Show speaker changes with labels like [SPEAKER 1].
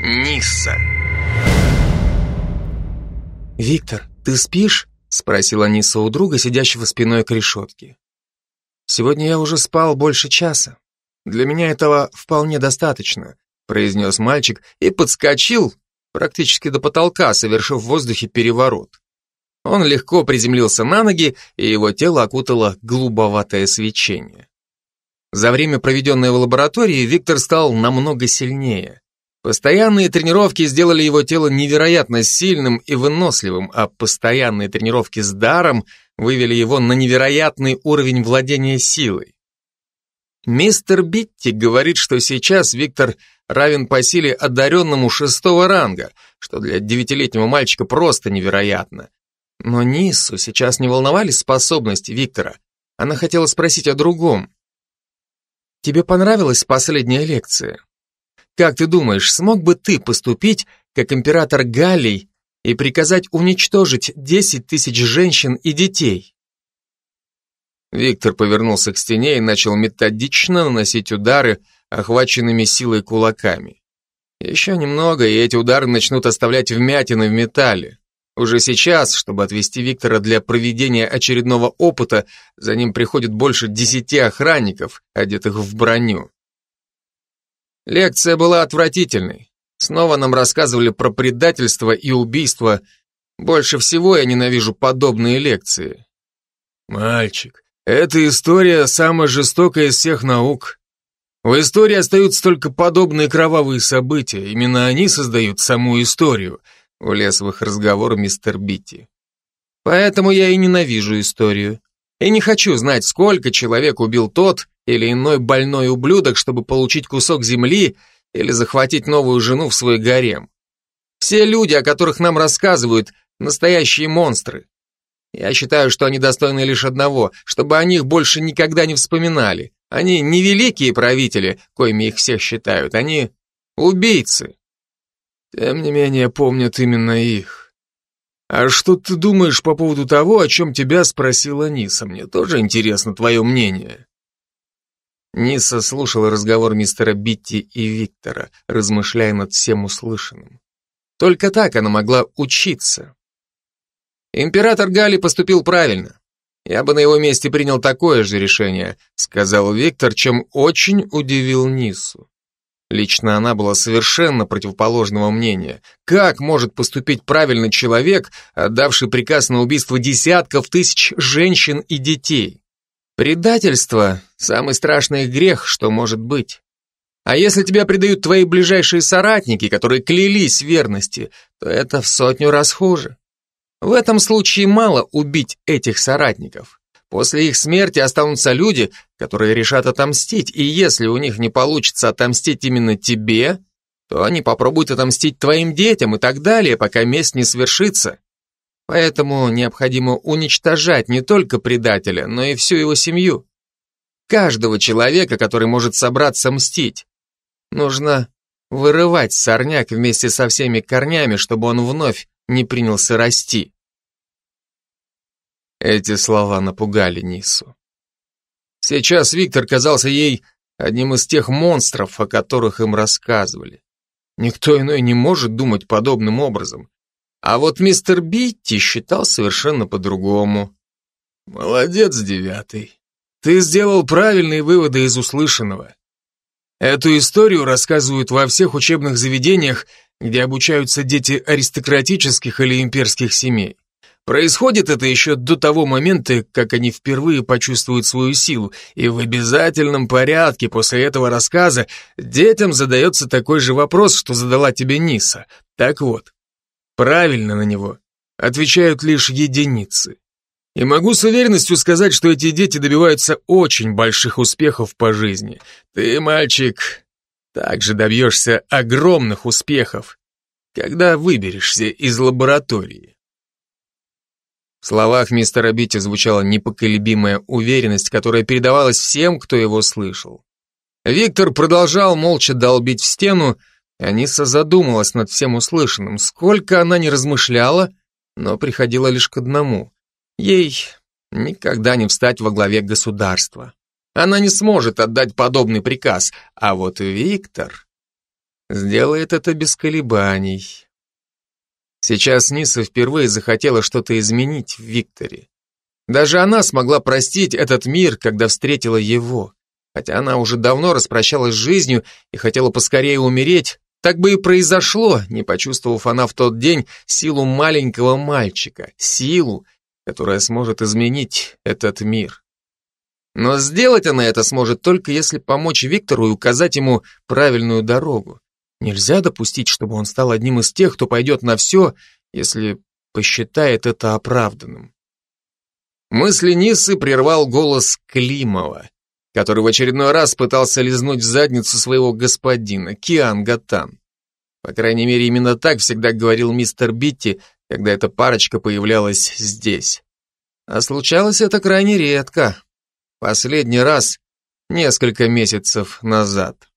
[SPEAKER 1] Нисса.
[SPEAKER 2] «Виктор, ты спишь?» — спросила Ниса у друга, сидящего спиной к решетке. «Сегодня я уже спал больше часа. Для меня этого вполне достаточно», — произнес мальчик и подскочил практически до потолка, совершив в воздухе переворот. Он легко приземлился на ноги, и его тело окутало голубоватое свечение. За время, проведенное в лаборатории, Виктор стал намного сильнее. Постоянные тренировки сделали его тело невероятно сильным и выносливым, а постоянные тренировки с даром вывели его на невероятный уровень владения силой. Мистер Битти говорит, что сейчас Виктор равен по силе одаренному шестого ранга, что для девятилетнего мальчика просто невероятно. Но Ниссу сейчас не волновали способности Виктора. Она хотела спросить о другом. «Тебе понравилась последняя лекция?» Как ты думаешь, смог бы ты поступить, как император Галлий, и приказать уничтожить 10 тысяч женщин и детей?
[SPEAKER 1] Виктор повернулся к стене и начал методично наносить удары, охваченными силой кулаками. Еще немного, и эти удары начнут оставлять вмятины в металле. Уже сейчас, чтобы отвести Виктора для проведения очередного опыта, за ним приходит больше десяти охранников, одетых в броню. Лекция была отвратительной. Снова нам рассказывали про предательство и убийство. Больше всего я ненавижу подобные лекции. Мальчик, эта история самая жестокая из всех наук. В истории остаются только подобные кровавые события. Именно они создают саму историю, влез в их разговор мистер Битти. Поэтому я и ненавижу историю. И не хочу знать, сколько человек убил тот или иной больной ублюдок, чтобы получить кусок земли или захватить новую жену в свой гарем. Все люди, о которых нам рассказывают, настоящие монстры. Я считаю, что они достойны лишь одного, чтобы о них больше никогда не вспоминали. Они не великие правители, коими их всех считают, они убийцы. Тем не менее, помнят именно их. А что ты думаешь по поводу того, о чем тебя спросила Ниса? Мне тоже интересно твое мнение. Ниса слушала разговор мистера Битти и Виктора, размышляя над всем услышанным. Только так она могла учиться. Император Гали поступил правильно. Я бы на его месте принял такое же решение, сказал Виктор, чем очень удивил Нису. Лично она была совершенно противоположного мнения. Как может поступить правильный человек, отдавший приказ на убийство десятков тысяч женщин и детей? Предательство – самый страшный грех, что может быть. А если тебя предают твои ближайшие соратники, которые клялись верности, то это в сотню раз хуже. В этом случае мало убить этих соратников. После их смерти останутся люди, которые решат отомстить, и если у них не получится отомстить именно тебе, то они попробуют отомстить твоим детям и так далее, пока месть не свершится. Поэтому необходимо уничтожать не только предателя, но и всю его семью. Каждого человека, который может собраться мстить. Нужно вырывать сорняк вместе со всеми корнями, чтобы он вновь не принялся расти. Эти слова напугали Нису. Сейчас Виктор казался ей одним из тех монстров, о которых им рассказывали. Никто иной не может думать подобным образом. А вот мистер Битти считал совершенно по-другому. Молодец, девятый. Ты сделал правильные выводы из услышанного. Эту историю рассказывают во всех учебных заведениях, где обучаются дети аристократических или имперских семей. Происходит это еще до того момента, как они впервые почувствуют свою силу, и в обязательном порядке после этого рассказа детям задается такой же вопрос, что задала тебе Ниса. Так вот, Правильно на него отвечают лишь единицы. И могу с уверенностью сказать, что эти дети добиваются очень больших успехов по жизни. Ты, мальчик, также добьешься огромных успехов, когда выберешься из лаборатории. В словах мистера Битти звучала непоколебимая уверенность, которая передавалась всем, кто его слышал. Виктор продолжал молча долбить в стену, Аниса задумалась над всем услышанным. Сколько она не размышляла, но приходила лишь к одному. Ей никогда не встать во главе государства. Она не сможет отдать подобный приказ, а вот Виктор... сделает это без колебаний. Сейчас Ниса впервые захотела что-то изменить в Викторе. Даже она смогла простить этот мир, когда встретила его. Хотя она уже давно распрощалась с жизнью и хотела поскорее умереть, так бы и произошло, не почувствовав она в тот день силу маленького мальчика, силу, которая сможет изменить этот мир. Но сделать она это сможет только если помочь Виктору и указать ему правильную дорогу. Нельзя допустить, чтобы он стал одним из тех, кто пойдет на все, если посчитает это оправданным. Мысли Нисы прервал голос Климова, который в очередной раз пытался лизнуть в задницу своего господина, Киан Гатан. По крайней мере, именно так всегда говорил мистер Битти, когда эта парочка появлялась здесь. А случалось это крайне редко. Последний раз несколько месяцев назад.